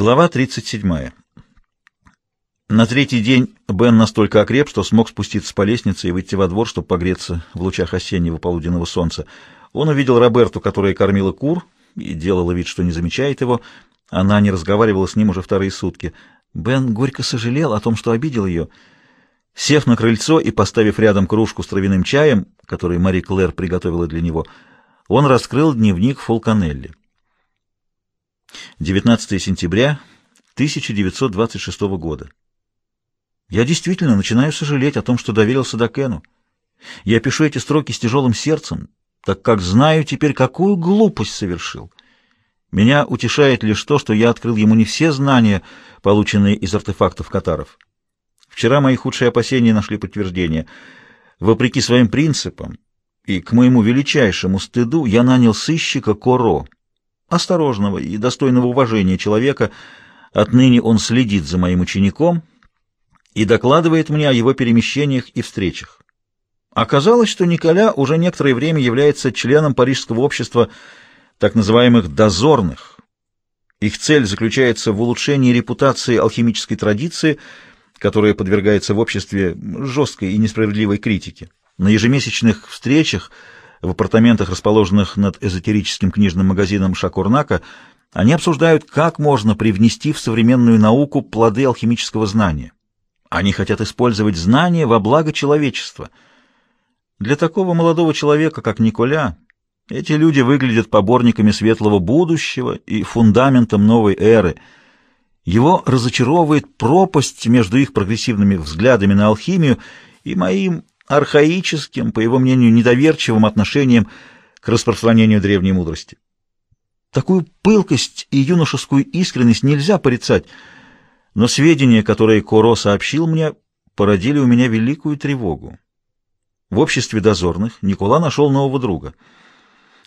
Глава 37. На третий день Бен настолько окреп, что смог спуститься по лестнице и выйти во двор, чтобы погреться в лучах осеннего полуденного солнца. Он увидел Роберту, которая кормила кур и делала вид, что не замечает его. Она не разговаривала с ним уже вторые сутки. Бен горько сожалел о том, что обидел ее. Сев на крыльцо и поставив рядом кружку с травяным чаем, который Мари Клэр приготовила для него, он раскрыл дневник Фолканелли. 19 сентября 1926 года. Я действительно начинаю сожалеть о том, что доверился Дакену. Я пишу эти строки с тяжелым сердцем, так как знаю теперь, какую глупость совершил. Меня утешает лишь то, что я открыл ему не все знания, полученные из артефактов катаров. Вчера мои худшие опасения нашли подтверждение. Вопреки своим принципам и к моему величайшему стыду я нанял сыщика Коро — осторожного и достойного уважения человека. Отныне он следит за моим учеником и докладывает мне о его перемещениях и встречах. Оказалось, что Николя уже некоторое время является членом Парижского общества так называемых «дозорных». Их цель заключается в улучшении репутации алхимической традиции, которая подвергается в обществе жесткой и несправедливой критике. На ежемесячных встречах – в апартаментах, расположенных над эзотерическим книжным магазином Шакурнака, они обсуждают, как можно привнести в современную науку плоды алхимического знания. Они хотят использовать знания во благо человечества. Для такого молодого человека, как Николя, эти люди выглядят поборниками светлого будущего и фундаментом новой эры. Его разочаровывает пропасть между их прогрессивными взглядами на алхимию и моим архаическим, по его мнению, недоверчивым отношением к распространению древней мудрости. Такую пылкость и юношескую искренность нельзя порицать, но сведения, которые Коро сообщил мне, породили у меня великую тревогу. В обществе дозорных Никола нашел нового друга.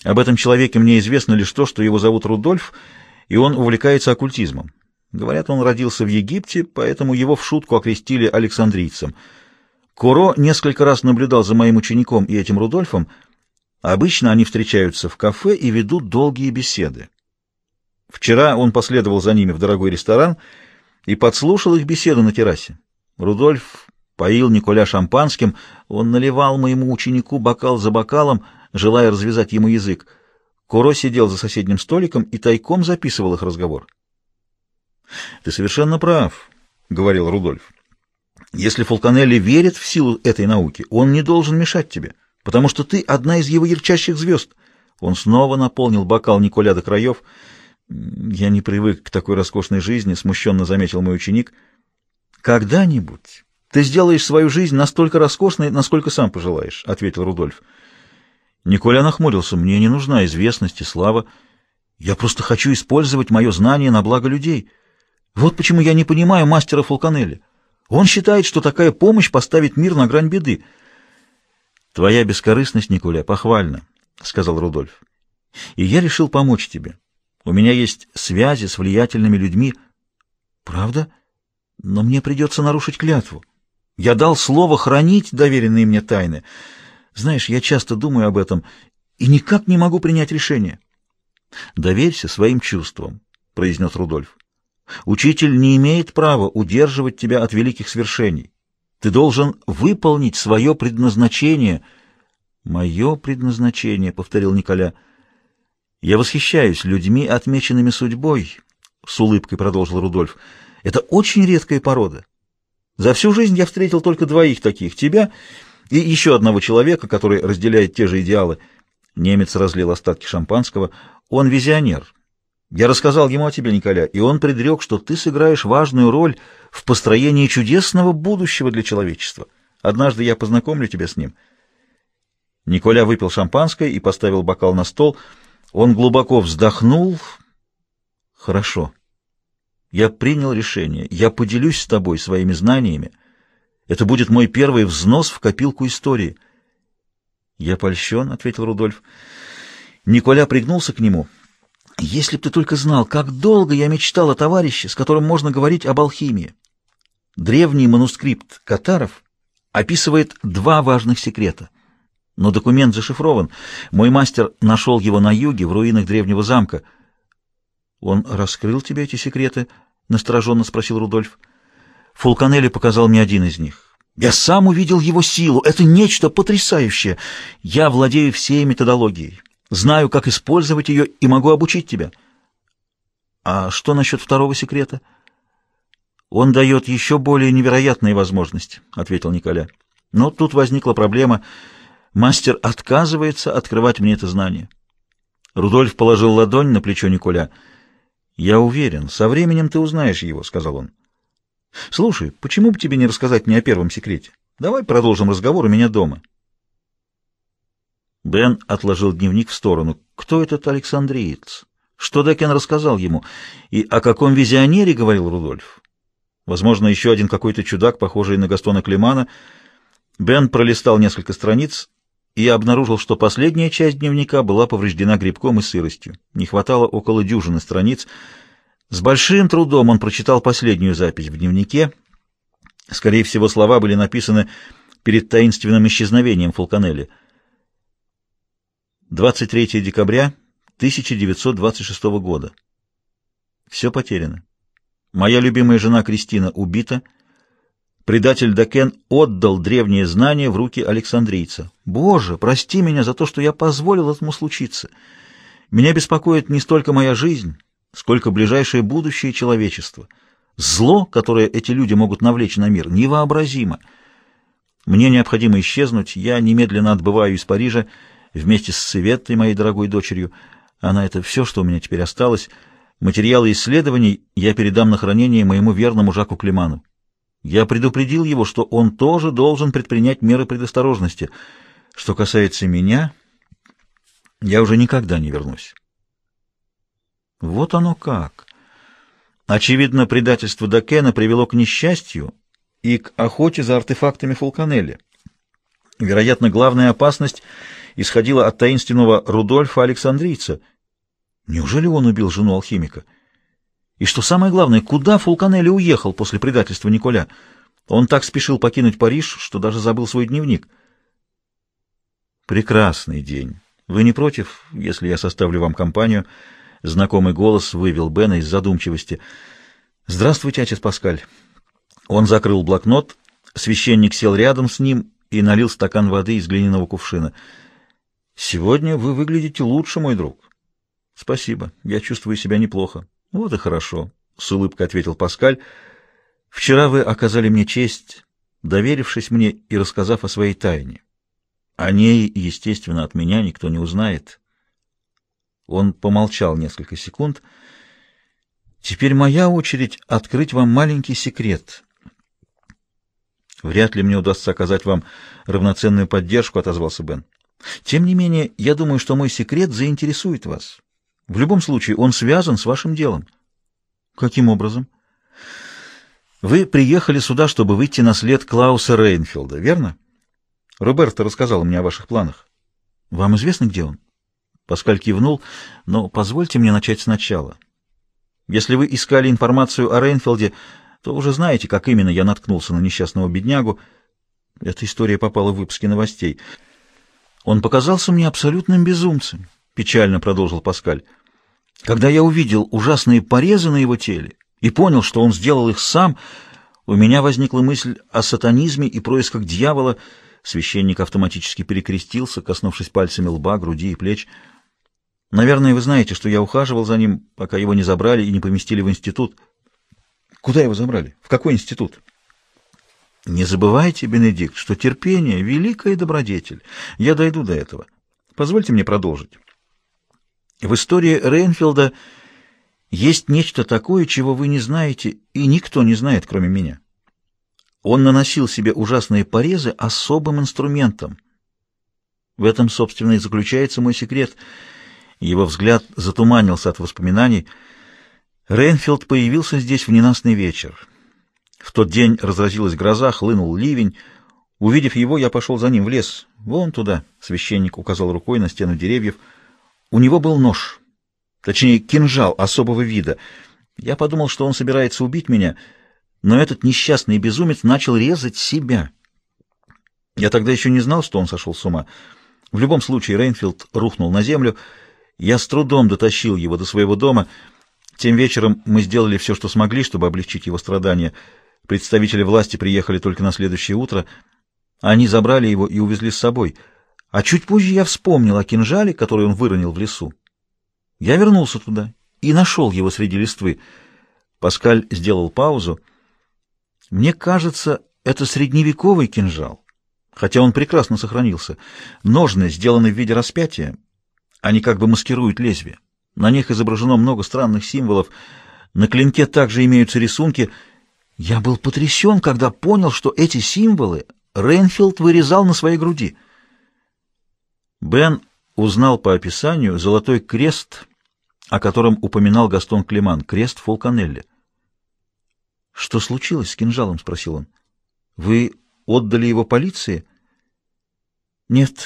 Об этом человеке мне известно лишь то, что его зовут Рудольф, и он увлекается оккультизмом. Говорят, он родился в Египте, поэтому его в шутку окрестили Александрийцем — Куро несколько раз наблюдал за моим учеником и этим Рудольфом. Обычно они встречаются в кафе и ведут долгие беседы. Вчера он последовал за ними в дорогой ресторан и подслушал их беседу на террасе. Рудольф поил Николя шампанским, он наливал моему ученику бокал за бокалом, желая развязать ему язык. Куро сидел за соседним столиком и тайком записывал их разговор. — Ты совершенно прав, — говорил Рудольф. Если Фолканелли верит в силу этой науки, он не должен мешать тебе, потому что ты одна из его ярчайших звезд. Он снова наполнил бокал Николя до краев. Я не привык к такой роскошной жизни, смущенно заметил мой ученик. Когда-нибудь ты сделаешь свою жизнь настолько роскошной, насколько сам пожелаешь, ответил Рудольф. Николя нахмурился. Мне не нужна известность и слава. Я просто хочу использовать мое знание на благо людей. Вот почему я не понимаю мастера Фолканелли. Он считает, что такая помощь поставит мир на грань беды. «Твоя бескорыстность, Николя, похвальна», — сказал Рудольф. «И я решил помочь тебе. У меня есть связи с влиятельными людьми». «Правда? Но мне придется нарушить клятву. Я дал слово хранить доверенные мне тайны. Знаешь, я часто думаю об этом и никак не могу принять решение». «Доверься своим чувствам», — произнес Рудольф. Учитель не имеет права удерживать тебя от великих свершений. Ты должен выполнить свое предназначение. Мое предназначение, — повторил Николя. Я восхищаюсь людьми, отмеченными судьбой, — с улыбкой продолжил Рудольф. Это очень редкая порода. За всю жизнь я встретил только двоих таких, тебя и еще одного человека, который разделяет те же идеалы. Немец разлил остатки шампанского. Он визионер. Я рассказал ему о тебе, Николя, и он предрек, что ты сыграешь важную роль в построении чудесного будущего для человечества. Однажды я познакомлю тебя с ним». Николя выпил шампанское и поставил бокал на стол. Он глубоко вздохнул. «Хорошо. Я принял решение. Я поделюсь с тобой своими знаниями. Это будет мой первый взнос в копилку истории». «Я польщен», — ответил Рудольф. Николя пригнулся к нему — если б ты только знал, как долго я мечтал о товарище, с которым можно говорить об алхимии. Древний манускрипт Катаров описывает два важных секрета. Но документ зашифрован. Мой мастер нашел его на юге, в руинах древнего замка. Он раскрыл тебе эти секреты? Настороженно спросил Рудольф. Фулканелли показал мне один из них. Я сам увидел его силу. Это нечто потрясающее. Я владею всей методологией. Знаю, как использовать ее и могу обучить тебя. А что насчет второго секрета? Он дает еще более невероятные возможности, ответил Николя. Но тут возникла проблема. Мастер отказывается открывать мне это знание. Рудольф положил ладонь на плечо Николя. «Я уверен, со временем ты узнаешь его», — сказал он. «Слушай, почему бы тебе не рассказать мне о первом секрете? Давай продолжим разговор у меня дома». Бен отложил дневник в сторону. «Кто этот Александриец? Что Декен рассказал ему? И о каком визионере говорил Рудольф? Возможно, еще один какой-то чудак, похожий на Гастона Климана. Бен пролистал несколько страниц и обнаружил, что последняя часть дневника была повреждена грибком и сыростью. Не хватало около дюжины страниц. С большим трудом он прочитал последнюю запись в дневнике. Скорее всего, слова были написаны перед таинственным исчезновением Фулканелли. 23 декабря 1926 года. Все потеряно. Моя любимая жена Кристина убита — Предатель Дакен отдал древние знания в руки Александрийца. Боже, прости меня за то, что я позволил этому случиться. Меня беспокоит не столько моя жизнь, сколько ближайшее будущее человечества. Зло, которое эти люди могут навлечь на мир, невообразимо. Мне необходимо исчезнуть. Я немедленно отбываю из Парижа вместе с Светой, моей дорогой дочерью. Она — это все, что у меня теперь осталось. Материалы исследований я передам на хранение моему верному Жаку Климану. Я предупредил его, что он тоже должен предпринять меры предосторожности. Что касается меня, я уже никогда не вернусь. Вот оно как. Очевидно, предательство Дакена привело к несчастью и к охоте за артефактами Фулканелли. Вероятно, главная опасность исходила от таинственного Рудольфа Александрийца. Неужели он убил жену алхимика? — и что самое главное, куда Фулканелли уехал после предательства Николя? Он так спешил покинуть Париж, что даже забыл свой дневник. Прекрасный день. Вы не против, если я составлю вам компанию? Знакомый голос вывел Бена из задумчивости. Здравствуйте, отец Паскаль. Он закрыл блокнот, священник сел рядом с ним и налил стакан воды из глиняного кувшина. «Сегодня вы выглядите лучше, мой друг». «Спасибо, я чувствую себя неплохо. Вот и хорошо, — с улыбкой ответил Паскаль. Вчера вы оказали мне честь, доверившись мне и рассказав о своей тайне. О ней, естественно, от меня никто не узнает. Он помолчал несколько секунд. Теперь моя очередь открыть вам маленький секрет. Вряд ли мне удастся оказать вам равноценную поддержку, — отозвался Бен. Тем не менее, я думаю, что мой секрет заинтересует вас. В любом случае, он связан с вашим делом. Каким образом? Вы приехали сюда, чтобы выйти на след Клауса Рейнфилда, верно? Роберто рассказал мне о ваших планах. Вам известно, где он? Паскаль кивнул, но позвольте мне начать сначала. Если вы искали информацию о Рейнфилде, то уже знаете, как именно я наткнулся на несчастного беднягу. Эта история попала в выпуски новостей. Он показался мне абсолютным безумцем, — печально продолжил Паскаль. Когда я увидел ужасные порезы на его теле и понял, что он сделал их сам, у меня возникла мысль о сатанизме и происках дьявола. Священник автоматически перекрестился, коснувшись пальцами лба, груди и плеч. Наверное, вы знаете, что я ухаживал за ним, пока его не забрали и не поместили в институт. Куда его забрали? В какой институт? Не забывайте, Бенедикт, что терпение — великая добродетель. Я дойду до этого. Позвольте мне продолжить. В истории Рейнфилда есть нечто такое, чего вы не знаете, и никто не знает, кроме меня. Он наносил себе ужасные порезы особым инструментом. В этом, собственно, и заключается мой секрет. Его взгляд затуманился от воспоминаний. Рейнфилд появился здесь в ненастный вечер. В тот день разразилась гроза, хлынул ливень. Увидев его, я пошел за ним в лес. Вон туда, священник указал рукой на стену деревьев — у него был нож, точнее кинжал особого вида. Я подумал, что он собирается убить меня, но этот несчастный безумец начал резать себя. Я тогда еще не знал, что он сошел с ума. В любом случае Рейнфилд рухнул на землю. Я с трудом дотащил его до своего дома. Тем вечером мы сделали все, что смогли, чтобы облегчить его страдания. Представители власти приехали только на следующее утро. Они забрали его и увезли с собой. А чуть позже я вспомнил о кинжале, который он выронил в лесу. Я вернулся туда и нашел его среди листвы. Паскаль сделал паузу. Мне кажется, это средневековый кинжал, хотя он прекрасно сохранился. Ножны сделаны в виде распятия. Они как бы маскируют лезвие. На них изображено много странных символов. На клинке также имеются рисунки. Я был потрясен, когда понял, что эти символы Рейнфилд вырезал на своей груди. Бен узнал по описанию золотой крест, о котором упоминал Гастон Климан, крест Фолканелли. «Что случилось с кинжалом?» — спросил он. «Вы отдали его полиции?» «Нет,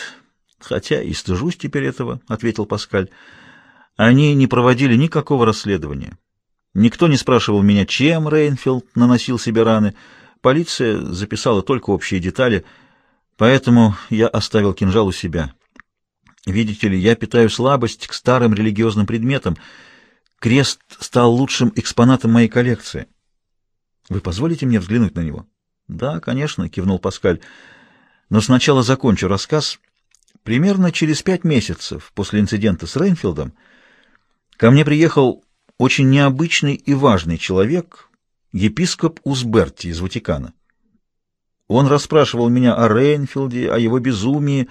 хотя и стыжусь теперь этого», — ответил Паскаль. «Они не проводили никакого расследования. Никто не спрашивал меня, чем Рейнфилд наносил себе раны. Полиция записала только общие детали, поэтому я оставил кинжал у себя. Видите ли, я питаю слабость к старым религиозным предметам. Крест стал лучшим экспонатом моей коллекции». Вы позволите мне взглянуть на него? Да, конечно, кивнул Паскаль. Но сначала закончу рассказ. Примерно через пять месяцев после инцидента с Рейнфилдом ко мне приехал очень необычный и важный человек, епископ Узберти из Ватикана. Он расспрашивал меня о Рейнфилде, о его безумии,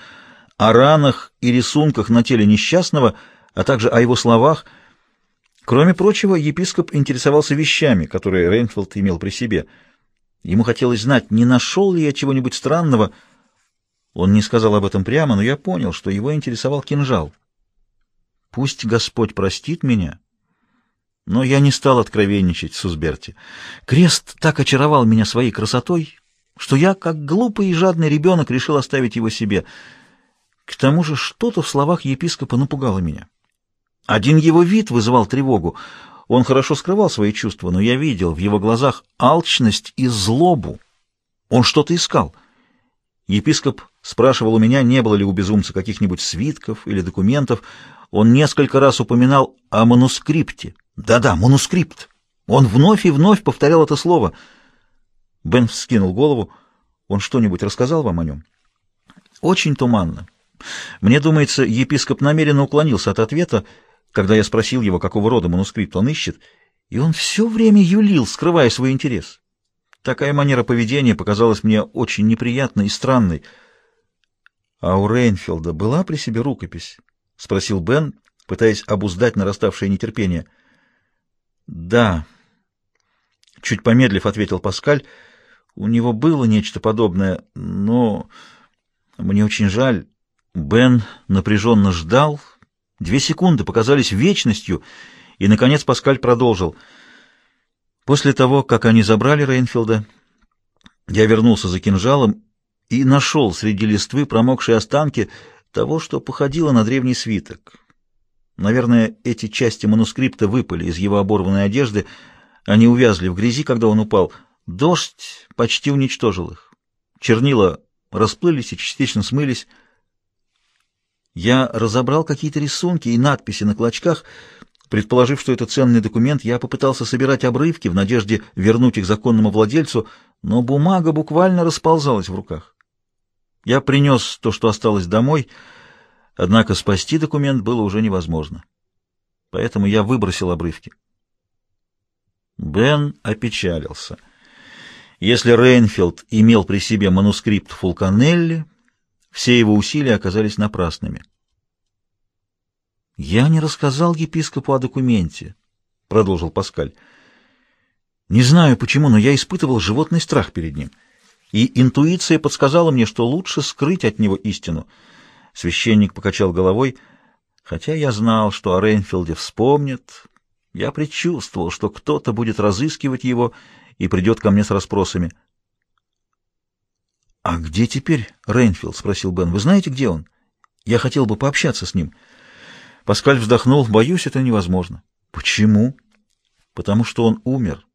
о ранах и рисунках на теле несчастного, а также о его словах — Кроме прочего, епископ интересовался вещами, которые Рейнфилд имел при себе. Ему хотелось знать, не нашел ли я чего-нибудь странного. Он не сказал об этом прямо, но я понял, что его интересовал кинжал. Пусть Господь простит меня, но я не стал откровенничать с Узберти. Крест так очаровал меня своей красотой, что я, как глупый и жадный ребенок, решил оставить его себе. К тому же что-то в словах епископа напугало меня. Один его вид вызывал тревогу. Он хорошо скрывал свои чувства, но я видел в его глазах алчность и злобу. Он что-то искал. Епископ спрашивал у меня, не было ли у безумца каких-нибудь свитков или документов. Он несколько раз упоминал о манускрипте. Да-да, манускрипт. Он вновь и вновь повторял это слово. Бен вскинул голову. Он что-нибудь рассказал вам о нем? Очень туманно. Мне думается, епископ намеренно уклонился от ответа, когда я спросил его, какого рода манускрипт он ищет, и он все время юлил, скрывая свой интерес. Такая манера поведения показалась мне очень неприятной и странной. — А у Рейнфилда была при себе рукопись? — спросил Бен, пытаясь обуздать нараставшее нетерпение. — Да. Чуть помедлив, ответил Паскаль. У него было нечто подобное, но мне очень жаль. Бен напряженно ждал, Две секунды показались вечностью, и, наконец, Паскаль продолжил. После того, как они забрали Рейнфилда, я вернулся за кинжалом и нашел среди листвы промокшие останки того, что походило на древний свиток. Наверное, эти части манускрипта выпали из его оборванной одежды, они увязли в грязи, когда он упал. Дождь почти уничтожил их. Чернила расплылись и частично смылись. Я разобрал какие-то рисунки и надписи на клочках. Предположив, что это ценный документ, я попытался собирать обрывки в надежде вернуть их законному владельцу, но бумага буквально расползалась в руках. Я принес то, что осталось домой, однако спасти документ было уже невозможно. Поэтому я выбросил обрывки. Бен опечалился. Если Рейнфилд имел при себе манускрипт Фулканелли, все его усилия оказались напрасными. «Я не рассказал епископу о документе», — продолжил Паскаль. «Не знаю почему, но я испытывал животный страх перед ним, и интуиция подсказала мне, что лучше скрыть от него истину». Священник покачал головой, хотя я знал, что о Рейнфилде вспомнят. Я предчувствовал, что кто-то будет разыскивать его и придет ко мне с расспросами. «А где теперь Рейнфилд?» — спросил Бен. «Вы знаете, где он? Я хотел бы пообщаться с ним». Паскаль вздохнул. «Боюсь, это невозможно». «Почему?» «Потому что он умер.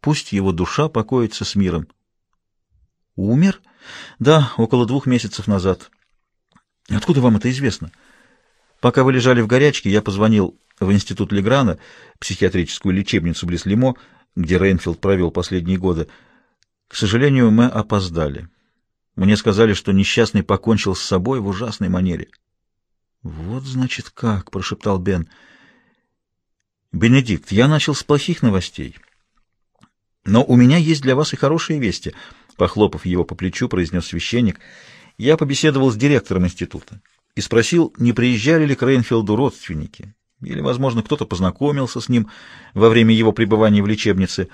Пусть его душа покоится с миром». «Умер?» «Да, около двух месяцев назад». «Откуда вам это известно?» Пока вы лежали в горячке, я позвонил в институт Леграна, психиатрическую лечебницу близ Лимо, где Рейнфилд провел последние годы. К сожалению, мы опоздали. Мне сказали, что несчастный покончил с собой в ужасной манере. — Вот, значит, как, — прошептал Бен. — Бенедикт, я начал с плохих новостей. Но у меня есть для вас и хорошие вести, — похлопав его по плечу, произнес священник. Я побеседовал с директором института и спросил, не приезжали ли к Рейнфилду родственники, или, возможно, кто-то познакомился с ним во время его пребывания в лечебнице.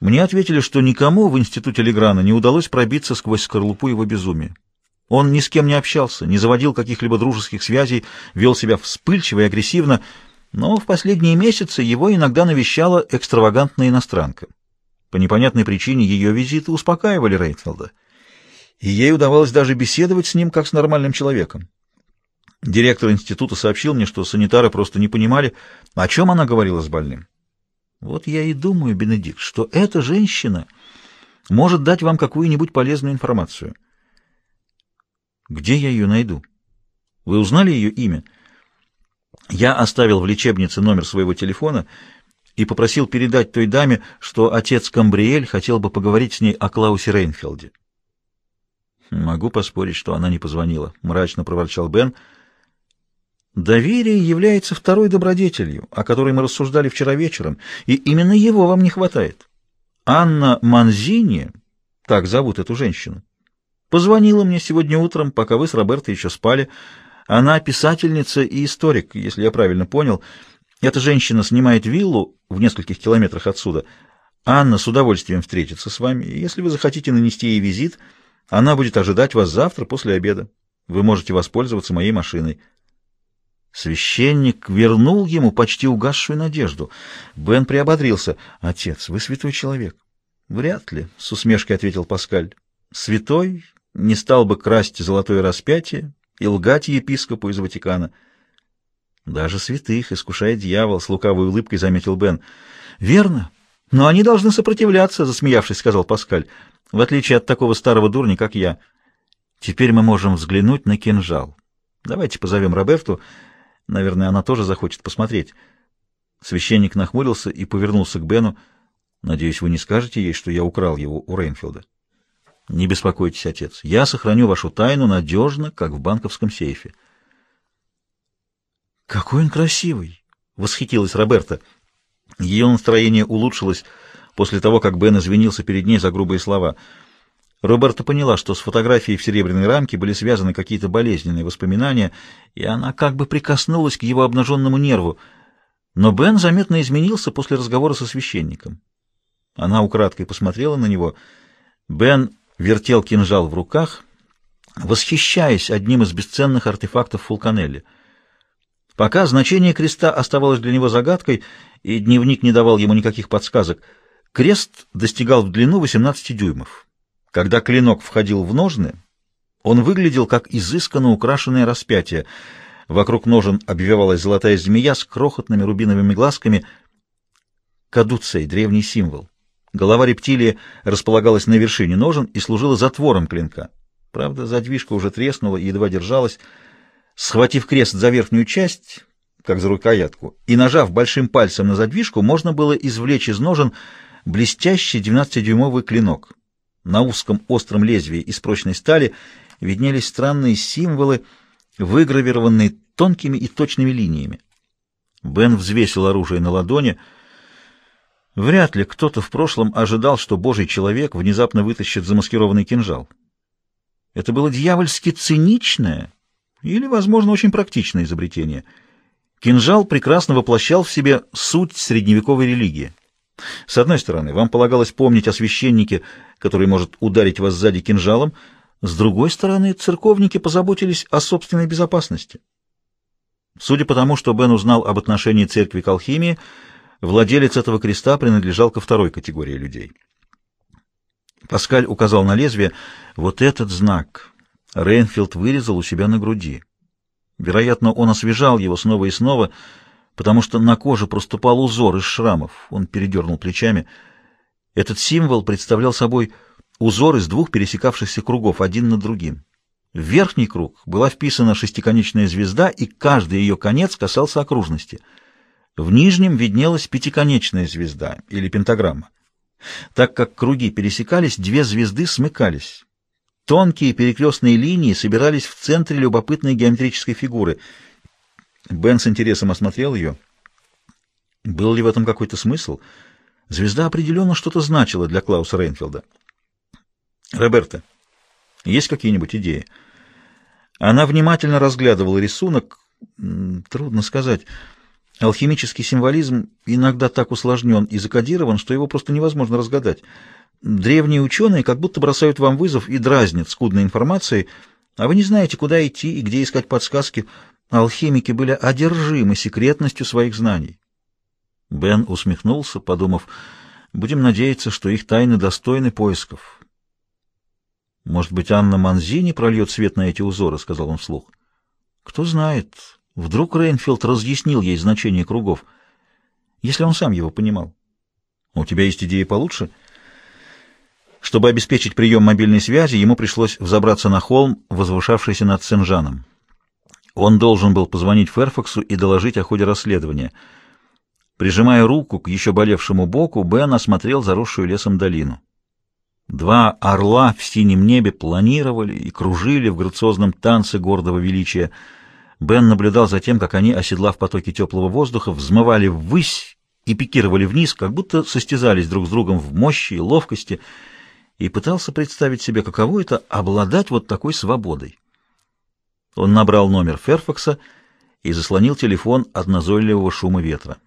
Мне ответили, что никому в институте Леграна не удалось пробиться сквозь скорлупу его безумия. Он ни с кем не общался, не заводил каких-либо дружеских связей, вел себя вспыльчиво и агрессивно, но в последние месяцы его иногда навещала экстравагантная иностранка. По непонятной причине ее визиты успокаивали Рейнфилда, и ей удавалось даже беседовать с ним как с нормальным человеком. Директор института сообщил мне, что санитары просто не понимали, о чем она говорила с больным. Вот я и думаю, Бенедикт, что эта женщина может дать вам какую-нибудь полезную информацию. Где я ее найду? Вы узнали ее имя? Я оставил в лечебнице номер своего телефона и попросил передать той даме, что отец Камбриэль хотел бы поговорить с ней о Клаусе Рейнфелде. Могу поспорить, что она не позвонила, мрачно проворчал Бен. Доверие является второй добродетелью, о которой мы рассуждали вчера вечером, и именно его вам не хватает. Анна Манзини, так зовут эту женщину, позвонила мне сегодня утром, пока вы с Роберто еще спали. Она писательница и историк, если я правильно понял. Эта женщина снимает виллу в нескольких километрах отсюда. Анна с удовольствием встретится с вами, если вы захотите нанести ей визит, она будет ожидать вас завтра после обеда. Вы можете воспользоваться моей машиной. Священник вернул ему почти угасшую надежду. Бен приободрился. «Отец, вы святой человек». «Вряд ли», — с усмешкой ответил Паскаль. «Святой не стал бы красть золотое распятие и лгать епископу из Ватикана». «Даже святых искушает дьявол», — с лукавой улыбкой заметил Бен. «Верно. Но они должны сопротивляться», — засмеявшись, сказал Паскаль, «в отличие от такого старого дурня, как я. Теперь мы можем взглянуть на кинжал. Давайте позовем Роберту». Наверное, она тоже захочет посмотреть. Священник нахмурился и повернулся к Бену. Надеюсь, вы не скажете ей, что я украл его у Рейнфилда. Не беспокойтесь, отец. Я сохраню вашу тайну надежно, как в банковском сейфе. Какой он красивый! Восхитилась Роберта. Ее настроение улучшилось после того, как Бен извинился перед ней за грубые слова — Роберта поняла, что с фотографией в серебряной рамке были связаны какие-то болезненные воспоминания, и она как бы прикоснулась к его обнаженному нерву. Но Бен заметно изменился после разговора со священником. Она украдкой посмотрела на него. Бен вертел кинжал в руках, восхищаясь одним из бесценных артефактов Фулканелли. Пока значение креста оставалось для него загадкой, и дневник не давал ему никаких подсказок, крест достигал в длину 18 дюймов. Когда клинок входил в ножны, он выглядел как изысканно украшенное распятие. Вокруг ножен обвивалась золотая змея с крохотными рубиновыми глазками. Кадуцей — древний символ. Голова рептилии располагалась на вершине ножен и служила затвором клинка. Правда, задвижка уже треснула и едва держалась. Схватив крест за верхнюю часть, как за рукоятку, и нажав большим пальцем на задвижку, можно было извлечь из ножен блестящий 12-дюймовый клинок. На узком остром лезвии из прочной стали виднелись странные символы, выгравированные тонкими и точными линиями. Бен взвесил оружие на ладони. Вряд ли кто-то в прошлом ожидал, что божий человек внезапно вытащит замаскированный кинжал. Это было дьявольски циничное или, возможно, очень практичное изобретение. Кинжал прекрасно воплощал в себе суть средневековой религии. С одной стороны, вам полагалось помнить о священнике, который может ударить вас сзади кинжалом, с другой стороны, церковники позаботились о собственной безопасности. Судя по тому, что Бен узнал об отношении церкви к алхимии, владелец этого креста принадлежал ко второй категории людей. Паскаль указал на лезвие. Вот этот знак Рейнфилд вырезал у себя на груди. Вероятно, он освежал его снова и снова, потому что на коже проступал узор из шрамов. Он передернул плечами. Этот символ представлял собой узор из двух пересекавшихся кругов, один над другим. В верхний круг была вписана шестиконечная звезда, и каждый ее конец касался окружности. В нижнем виднелась пятиконечная звезда или пентаграмма. Так как круги пересекались, две звезды смыкались. Тонкие перекрестные линии собирались в центре любопытной геометрической фигуры. Бен с интересом осмотрел ее. Был ли в этом какой-то смысл? Звезда определенно что-то значила для Клауса Рейнфилда. «Роберта, есть какие-нибудь идеи?» Она внимательно разглядывала рисунок. Трудно сказать. Алхимический символизм иногда так усложнен и закодирован, что его просто невозможно разгадать. Древние ученые как будто бросают вам вызов и дразнят скудной информацией, а вы не знаете, куда идти и где искать подсказки. Алхимики были одержимы секретностью своих знаний. Бен усмехнулся, подумав, будем надеяться, что их тайны достойны поисков. «Может быть, Анна Манзини прольет свет на эти узоры?» — сказал он вслух. «Кто знает, вдруг Рейнфилд разъяснил ей значение кругов, если он сам его понимал. У тебя есть идеи получше?» Чтобы обеспечить прием мобильной связи, ему пришлось взобраться на холм, возвышавшийся над Сен-Жаном. Он должен был позвонить Ферфаксу и доложить о ходе расследования. Прижимая руку к еще болевшему боку, Бен осмотрел заросшую лесом долину. Два орла в синем небе планировали и кружили в грациозном танце гордого величия. Бен наблюдал за тем, как они, оседлав потоки теплого воздуха, взмывали ввысь и пикировали вниз, как будто состязались друг с другом в мощи и ловкости, и пытался представить себе, каково это — обладать вот такой свободой. Он набрал номер Ферфакса и заслонил телефон от назойливого шума ветра.